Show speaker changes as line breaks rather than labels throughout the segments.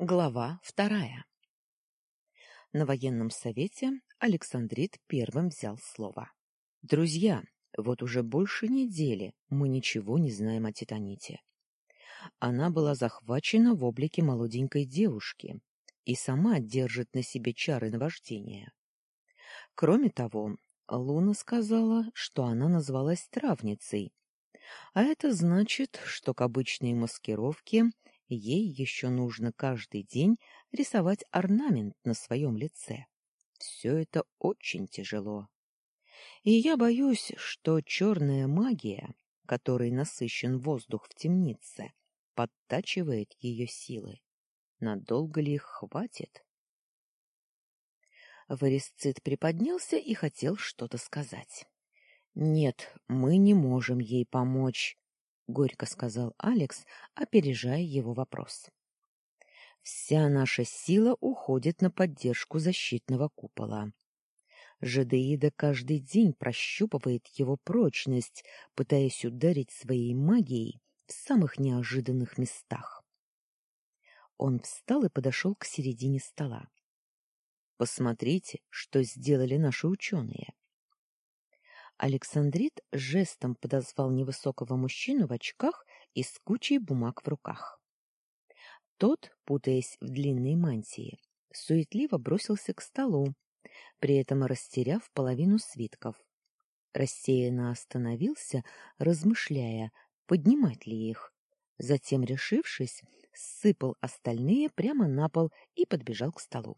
Глава вторая. На военном совете Александрит первым взял слово. Друзья, вот уже больше недели мы ничего не знаем о Титаните. Она была захвачена в облике молоденькой девушки и сама держит на себе чары наваждения. Кроме того, Луна сказала, что она назвалась травницей, а это значит, что к обычной маскировке ей еще нужно каждый день рисовать орнамент на своем лице. Все это очень тяжело. И я боюсь, что черная магия, которой насыщен воздух в темнице, подтачивает ее силы. Надолго ли их хватит? Варисцит приподнялся и хотел что-то сказать. Нет, мы не можем ей помочь, горько сказал Алекс, опережая его вопрос. Вся наша сила уходит на поддержку защитного купола. Жадеида каждый день прощупывает его прочность, пытаясь ударить своей магией в самых неожиданных местах. Он встал и подошел к середине стола. Посмотрите, что сделали наши ученые. Александрит жестом подозвал невысокого мужчину в очках и с кучей бумаг в руках. Тот, путаясь в длинной мантии, суетливо бросился к столу, при этом растеряв половину свитков. Рассеянно остановился, размышляя, поднимать ли их. Затем, решившись, сыпал остальные прямо на пол и подбежал к столу.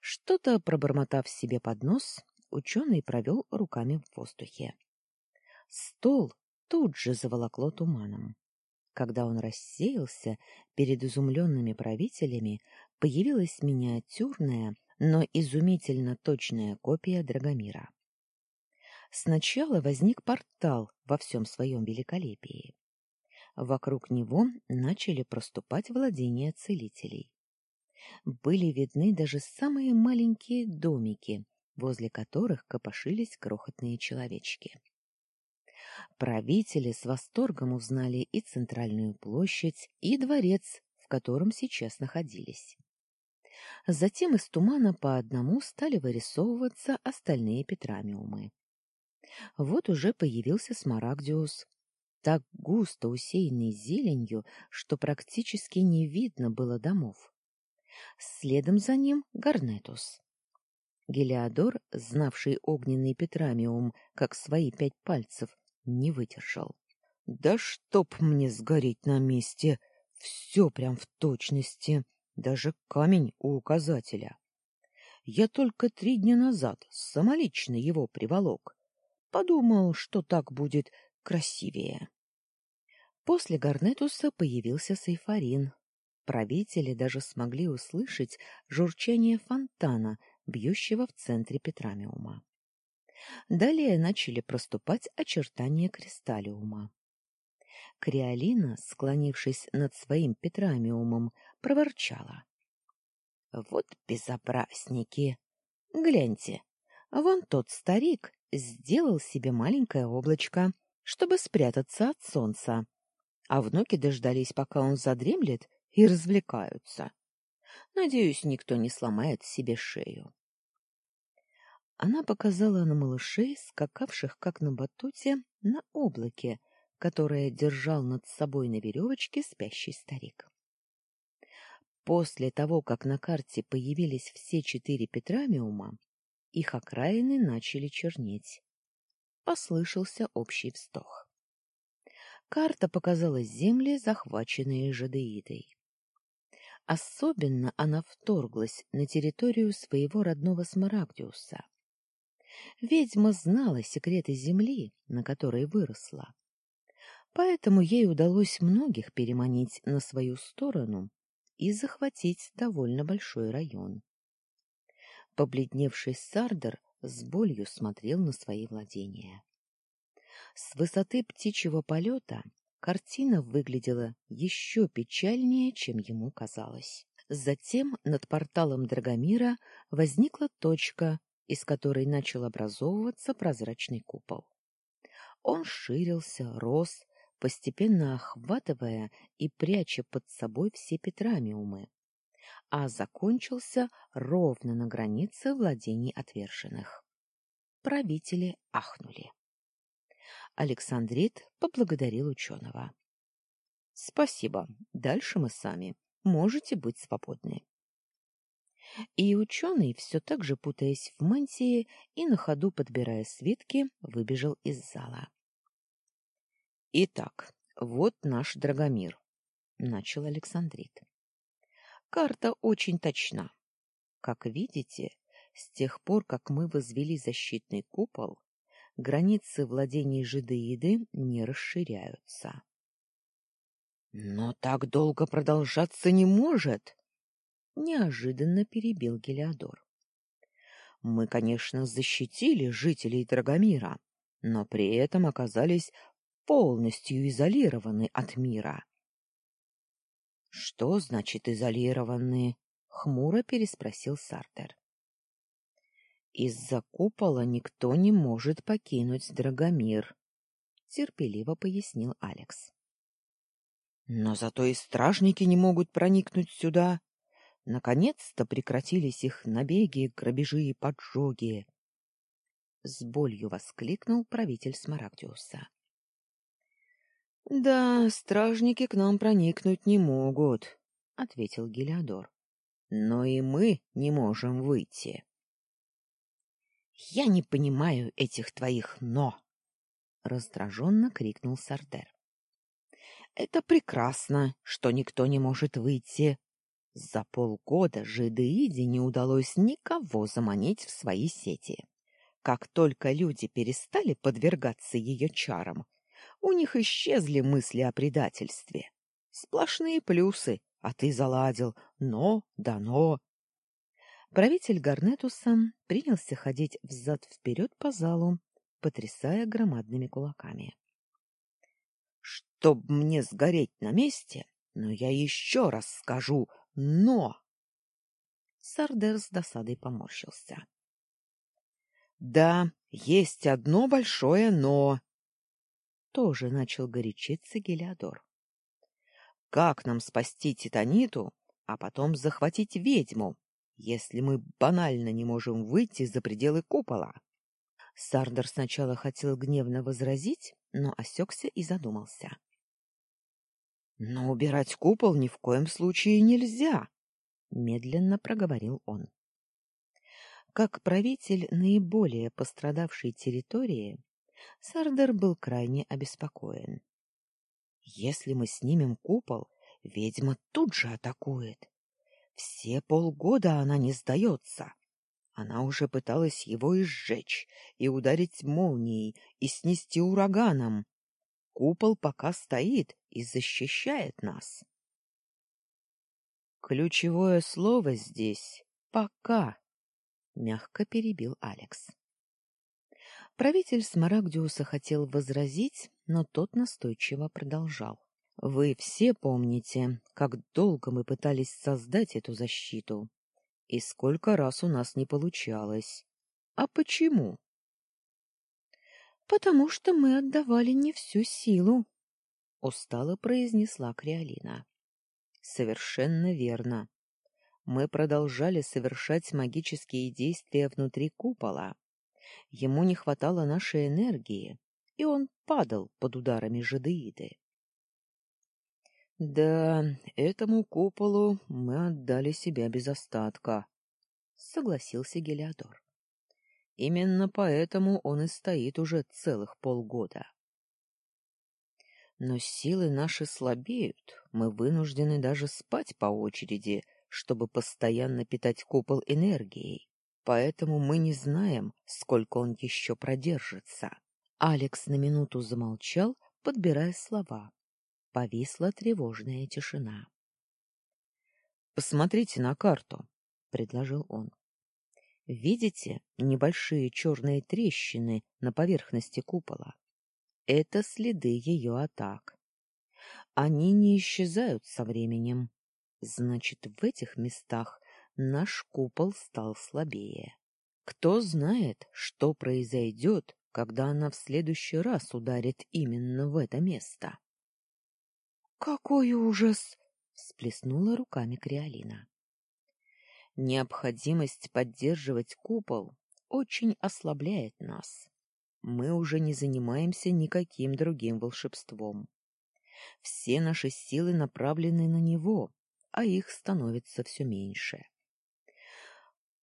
Что-то пробормотав себе под нос, ученый провел руками в воздухе. Стол тут же заволокло туманом. Когда он рассеялся, перед изумленными правителями появилась миниатюрная, но изумительно точная копия Драгомира. Сначала возник портал во всем своем великолепии. Вокруг него начали проступать владения целителей. Были видны даже самые маленькие домики, возле которых копошились крохотные человечки. Правители с восторгом узнали и центральную площадь, и дворец, в котором сейчас находились. Затем из тумана по одному стали вырисовываться остальные петрамиумы. Вот уже появился Смарагдиус, так густо усеянный зеленью, что практически не видно было домов. Следом за ним Гарнетус. Гелиодор, знавший огненный петрамиум, как свои пять пальцев, не выдержал. — Да чтоб мне сгореть на месте! Все прям в точности, даже камень у указателя. Я только три дня назад самолично его приволок. Подумал, что так будет красивее. После Гарнетуса появился Сейфарин. Правители даже смогли услышать журчание фонтана, бьющего в центре Петрамиума. Далее начали проступать очертания кристаллиума. Криолина, склонившись над своим Петрамиумом, проворчала. — Вот безобразники! Гляньте, вон тот старик сделал себе маленькое облачко, чтобы спрятаться от солнца, а внуки дождались, пока он задремлет, и развлекаются. Надеюсь, никто не сломает себе шею. Она показала на малышей, скакавших как на батуте, на облаке, которое держал над собой на веревочке спящий старик. После того, как на карте появились все четыре Петрамиума, их окраины начали чернеть. Послышался общий вздох. Карта показала земли, захваченные жадеидой. Особенно она вторглась на территорию своего родного Смарагдиуса. Ведьма знала секреты земли, на которой выросла. Поэтому ей удалось многих переманить на свою сторону и захватить довольно большой район. Побледневший Сардер с болью смотрел на свои владения. С высоты птичьего полета картина выглядела еще печальнее, чем ему казалось. Затем над порталом Драгомира возникла точка, из которой начал образовываться прозрачный купол. Он ширился, рос, постепенно охватывая и пряча под собой все петрамиумы, а закончился ровно на границе владений отверженных. Правители ахнули. Александрит поблагодарил ученого. — Спасибо. Дальше мы сами. Можете быть свободны. И ученый, все так же путаясь в мантии и на ходу подбирая свитки, выбежал из зала. — Итак, вот наш Драгомир, — начал Александрит. Карта очень точна. Как видите, с тех пор, как мы возвели защитный купол, границы владений Жидеиды не расширяются. Но так долго продолжаться не может, неожиданно перебил Гелиодор. Мы, конечно, защитили жителей Драгомира, но при этом оказались полностью изолированы от мира. Что значит изолированы? хмуро переспросил Сартер. Из-за купола никто не может покинуть Драгомир, терпеливо пояснил Алекс. Но зато и стражники не могут проникнуть сюда. Наконец-то прекратились их набеги, грабежи и поджоги. С болью воскликнул правитель Смарагдиуса. — Да, стражники к нам проникнуть не могут, — ответил Гелиодор. — Но и мы не можем выйти. — Я не понимаю этих твоих «но», — раздраженно крикнул Сардер. Это прекрасно, что никто не может выйти. За полгода Жидеиде не удалось никого заманить в свои сети. Как только люди перестали подвергаться ее чарам, у них исчезли мысли о предательстве. Сплошные плюсы, а ты заладил, но да но. Правитель Гарнетуса принялся ходить взад-вперед по залу, потрясая громадными кулаками чтоб мне сгореть на месте, но я еще раз скажу «но». Сардер с досадой поморщился. Да, есть одно большое «но». Тоже начал горячиться Гелиодор. Как нам спасти Титаниту, а потом захватить ведьму, если мы банально не можем выйти за пределы купола? Сардер сначала хотел гневно возразить, но осекся и задумался. Но убирать купол ни в коем случае нельзя, медленно проговорил он. Как правитель наиболее пострадавшей территории, Сардер был крайне обеспокоен. Если мы снимем купол, ведьма тут же атакует. Все полгода она не сдается. Она уже пыталась его изжечь и ударить молнией и снести ураганом, Купол пока стоит и защищает нас. Ключевое слово здесь «пока», — мягко перебил Алекс. Правитель Смарагдиуса хотел возразить, но тот настойчиво продолжал. Вы все помните, как долго мы пытались создать эту защиту, и сколько раз у нас не получалось. А почему? потому что мы отдавали не всю силу, устало произнесла Криолина. Совершенно верно. Мы продолжали совершать магические действия внутри купола. Ему не хватало нашей энергии, и он падал под ударами жадеиды. Да, этому куполу мы отдали себя без остатка, согласился Гелиодор. Именно поэтому он и стоит уже целых полгода. Но силы наши слабеют, мы вынуждены даже спать по очереди, чтобы постоянно питать купол энергией. Поэтому мы не знаем, сколько он еще продержится. Алекс на минуту замолчал, подбирая слова. Повисла тревожная тишина. Посмотрите на карту, предложил он. Видите небольшие черные трещины на поверхности купола? Это следы ее атак. Они не исчезают со временем. Значит, в этих местах наш купол стал слабее. Кто знает, что произойдет, когда она в следующий раз ударит именно в это место? Какой ужас! всплеснула руками Криолина. Необходимость поддерживать купол очень ослабляет нас. Мы уже не занимаемся никаким другим волшебством. Все наши силы направлены на него, а их становится все меньше.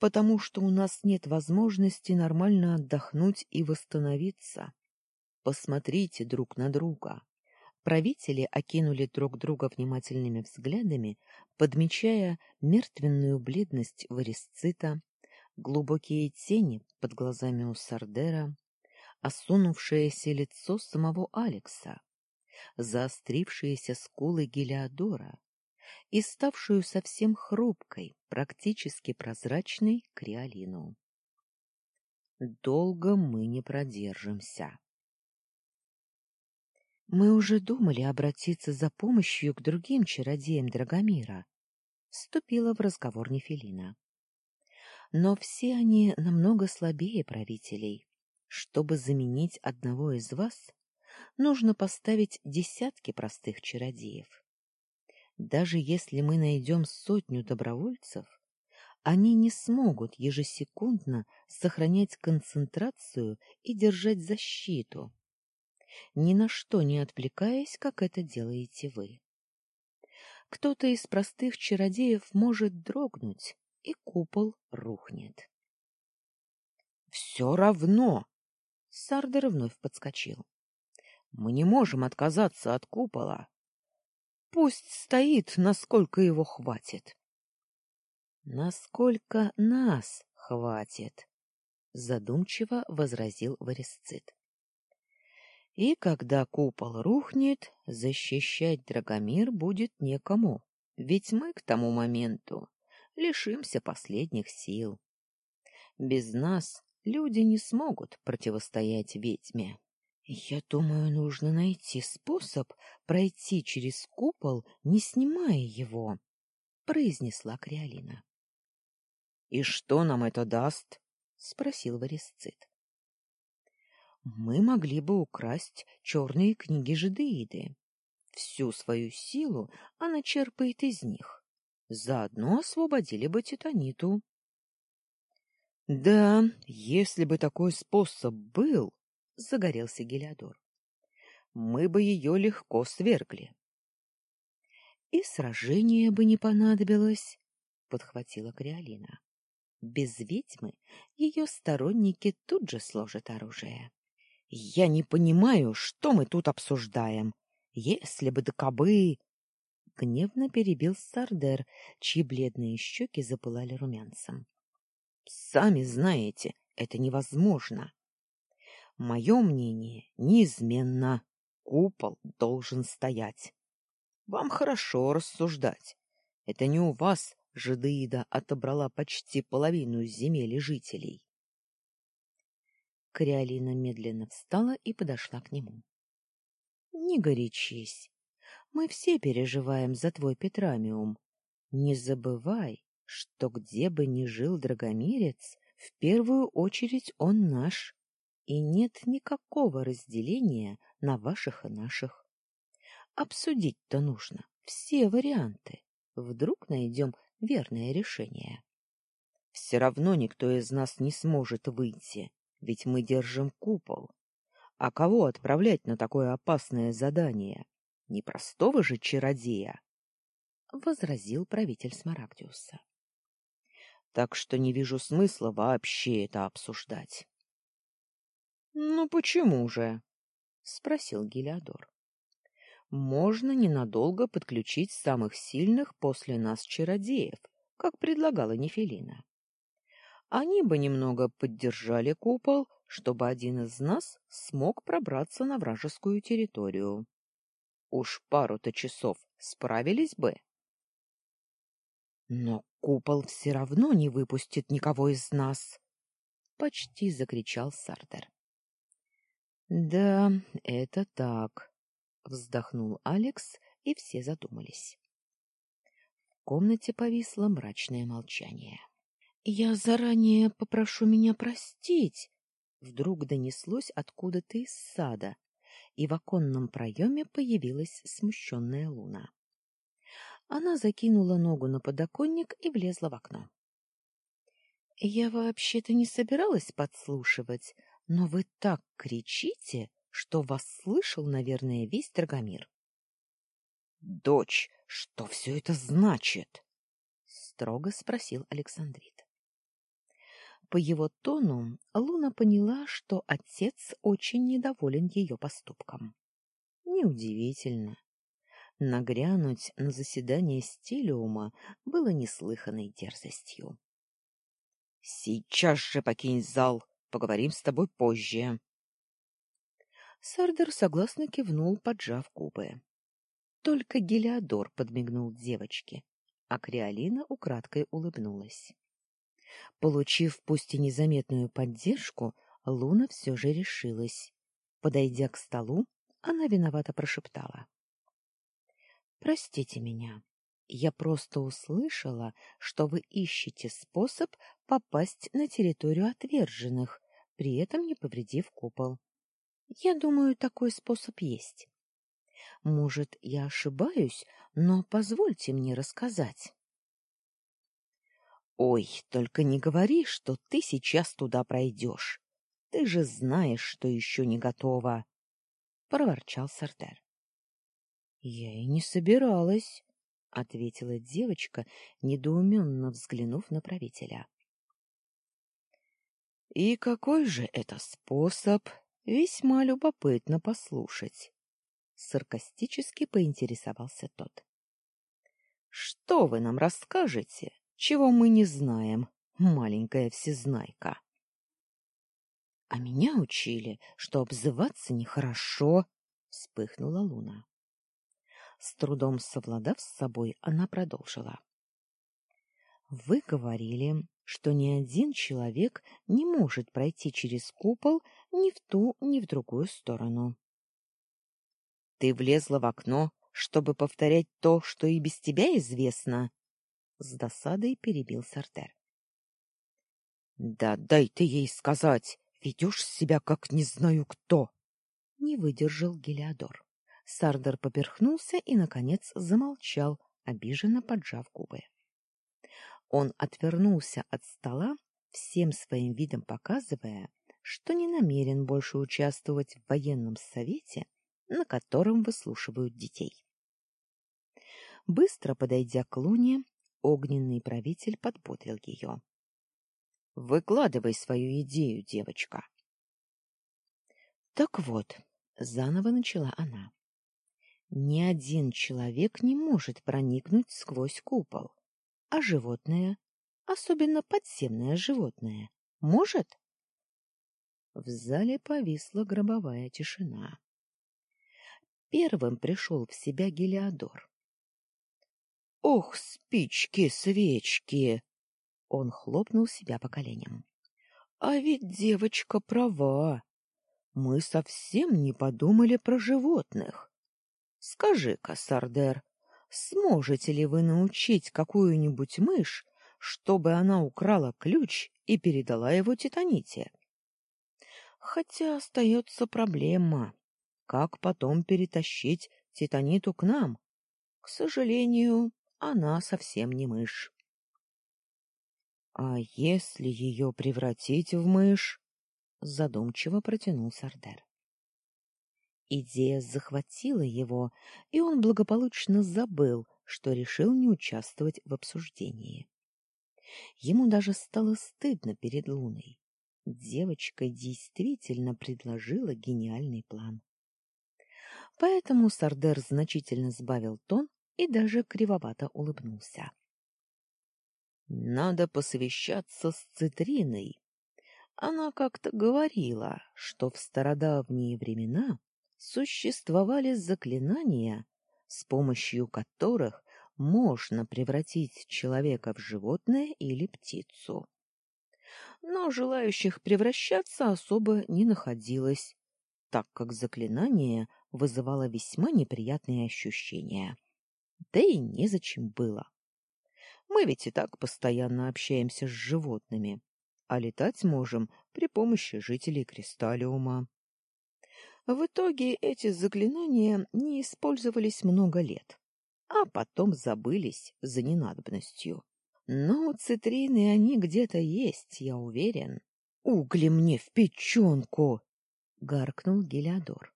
Потому что у нас нет возможности нормально отдохнуть и восстановиться. Посмотрите друг на друга. Правители окинули друг друга внимательными взглядами, подмечая мертвенную бледность Варисцита, глубокие тени под глазами у Сардера, осунувшееся лицо самого Алекса, заострившиеся скулы Гелиодора и ставшую совсем хрупкой, практически прозрачной Криолину. Долго мы не продержимся. Мы уже думали обратиться за помощью к другим чародеям Драгомира, вступила в разговор Нефелина. Но все они намного слабее правителей. Чтобы заменить одного из вас, нужно поставить десятки простых чародеев. Даже если мы найдем сотню добровольцев, они не смогут ежесекундно сохранять концентрацию и держать защиту ни на что не отвлекаясь, как это делаете вы. Кто-то из простых чародеев может дрогнуть, и купол рухнет. Все равно, Сардер вновь подскочил. Мы не можем отказаться от купола. Пусть стоит, насколько его хватит. Насколько нас хватит, задумчиво возразил Варисцит. И когда купол рухнет, защищать Драгомир будет некому, ведь мы к тому моменту лишимся последних сил. Без нас люди не смогут противостоять ведьме. Я думаю, нужно найти способ пройти через купол, не снимая его, произнесла Криолина. И что нам это даст? спросил Варисцит мы могли бы украсть черные книги жидеиды. Всю свою силу она черпает из них. Заодно освободили бы Титаниту. Да, если бы такой способ был, загорелся Гелиодор. Мы бы ее легко свергли. И сражение бы не понадобилось, подхватила Криолина. Без ведьмы ее сторонники тут же сложат оружие. Я не понимаю, что мы тут обсуждаем. Если бы да кабы... Гневно перебил Сардер, чьи бледные щеки запылали румянцем. Сами знаете, это невозможно. Мое мнение неизменно. Купол должен стоять. Вам хорошо рассуждать. Это не у вас Жидеида отобрала почти половину земель и жителей. Криолина медленно встала и подошла к нему. — Не горячись. Мы все переживаем за твой Петрамиум. Не забывай, что где бы ни жил Драгомирец, в первую очередь он наш, и нет никакого разделения на ваших и наших. Обсудить-то нужно все варианты. Вдруг найдем верное решение. Все равно никто из нас не сможет выйти, ведь мы держим купол. А кого отправлять на такое опасное задание? Не простого же чародея, возразил правитель Смарагдиуса. Так что не вижу смысла вообще это обсуждать. Ну почему же? спросил Гелиодор. Можно ненадолго подключить самых сильных после нас чародеев, как предлагала Нефелина они бы немного поддержали купол, чтобы один из нас смог пробраться на вражескую территорию. Уж пару-то часов справились бы. Но купол все равно не выпустит никого из нас, почти закричал Сартер. Да, это так, вздохнул Алекс, и все задумались. В комнате повисло мрачное молчание. Я заранее попрошу меня простить, вдруг донеслось откуда-то из сада, и в оконном проеме появилась смущенная Луна. Она закинула ногу на подоконник и влезла в окно. — Я вообще-то не собиралась подслушивать, но вы так кричите, что вас слышал, наверное, весь Драгомир. — Дочь, что все это значит? — строго спросил Александрит. По его тону Луна поняла, что отец очень недоволен ее поступком. Неудивительно. Нагрянуть на заседание стилиума было неслыханной дерзостью. — Сейчас же покинь зал, поговорим с тобой позже. Сардер согласно кивнул, поджав губы. Только Гелиодор подмигнул девочке, а Криолина украдкой улыбнулась. Получив пусть и незаметную поддержку, Луна все же решилась. Подойдя к столу, она виновато прошептала. — Простите меня. Я просто услышала, что вы ищете способ попасть на территорию отверженных, при этом не повредив купол. Я думаю, такой способ есть. Может, я ошибаюсь, но позвольте мне рассказать. Ой, только не говори, что ты сейчас туда пройдешь. Ты же знаешь, что еще не готова, проворчал Сартер. Я и не собиралась, ответила девочка, недоуменно взглянув на правителя. И какой же это способ? Весьма любопытно послушать. Саркастически поинтересовался тот. Что вы нам расскажете? Чего мы не знаем, маленькая всезнайка. А меня учили, что обзываться нехорошо, вспыхнула Луна. С трудом совладав с собой, она продолжила. Вы говорили, что ни один человек не может пройти через купол ни в ту, ни в другую сторону. Ты влезла в окно, чтобы повторять то, что и без тебя известно, с досадой перебил Сартер. Да дай ты ей сказать, ведешь себя как не знаю кто. Не выдержал Гелиодор. Сардер поперхнулся и наконец замолчал, обиженно поджав губы. Он отвернулся от стола, всем своим видом показывая, что не намерен больше участвовать в военном совете, на котором выслушивают детей. Быстро подойдя к Луне, Огненный правитель подбодрил ее. — Выкладывай свою идею, девочка. Так вот, заново начала она. Ни один человек не может проникнуть сквозь купол, а животное, особенно подземное животное, может? В зале повисла гробовая тишина. Первым пришел в себя Гелиодор. Ох, спички, свечки! Он хлопнул себя по коленям. А ведь девочка права. Мы совсем не подумали про животных. Скажи-ка, Сардер, сможете ли вы научить какую-нибудь мышь, чтобы она украла ключ и передала его Титаните? Хотя остается проблема. Как потом перетащить Титаниту к нам? К сожалению, она совсем не мышь. А если ее превратить в мышь? задумчиво протянул Сардер. Идея захватила его, и он благополучно забыл, что решил не участвовать в обсуждении. Ему даже стало стыдно перед Луной. Девочка действительно предложила гениальный план. Поэтому Сардер значительно сбавил тон и даже кривовато улыбнулся. Надо посовещаться с Цитриной. Она как-то говорила, что в стародавние времена существовали заклинания, с помощью которых можно превратить человека в животное или птицу. Но желающих превращаться особо не находилось, так как заклинание вызывало весьма неприятные ощущения. Да и незачем было. Мы ведь и так постоянно общаемся с животными, а летать можем при помощи жителей Кристаллиума. В итоге эти заклинания не использовались много лет, а потом забылись за ненадобностью. Но цитрины они где-то есть, я уверен. — Угли мне в печенку! — гаркнул Гелиодор.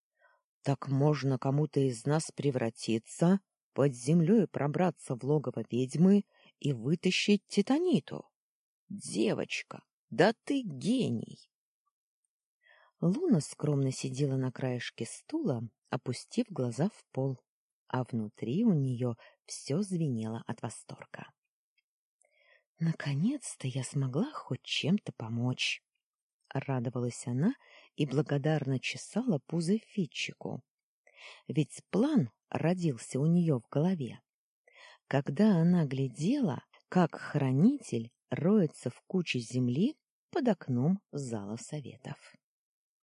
— Так можно кому-то из нас превратиться, под землей пробраться в логово ведьмы и вытащить титаниту. Девочка, да ты гений! Луна скромно сидела на краешке стула, опустив глаза в пол, а внутри у нее все звенело от восторга. Наконец-то я смогла хоть чем-то помочь. Радовалась она и благодарно чесала пузо Фитчику. Ведь план родился у нее в голове. Когда она глядела, как хранитель роется в куче земли под окном зала советов.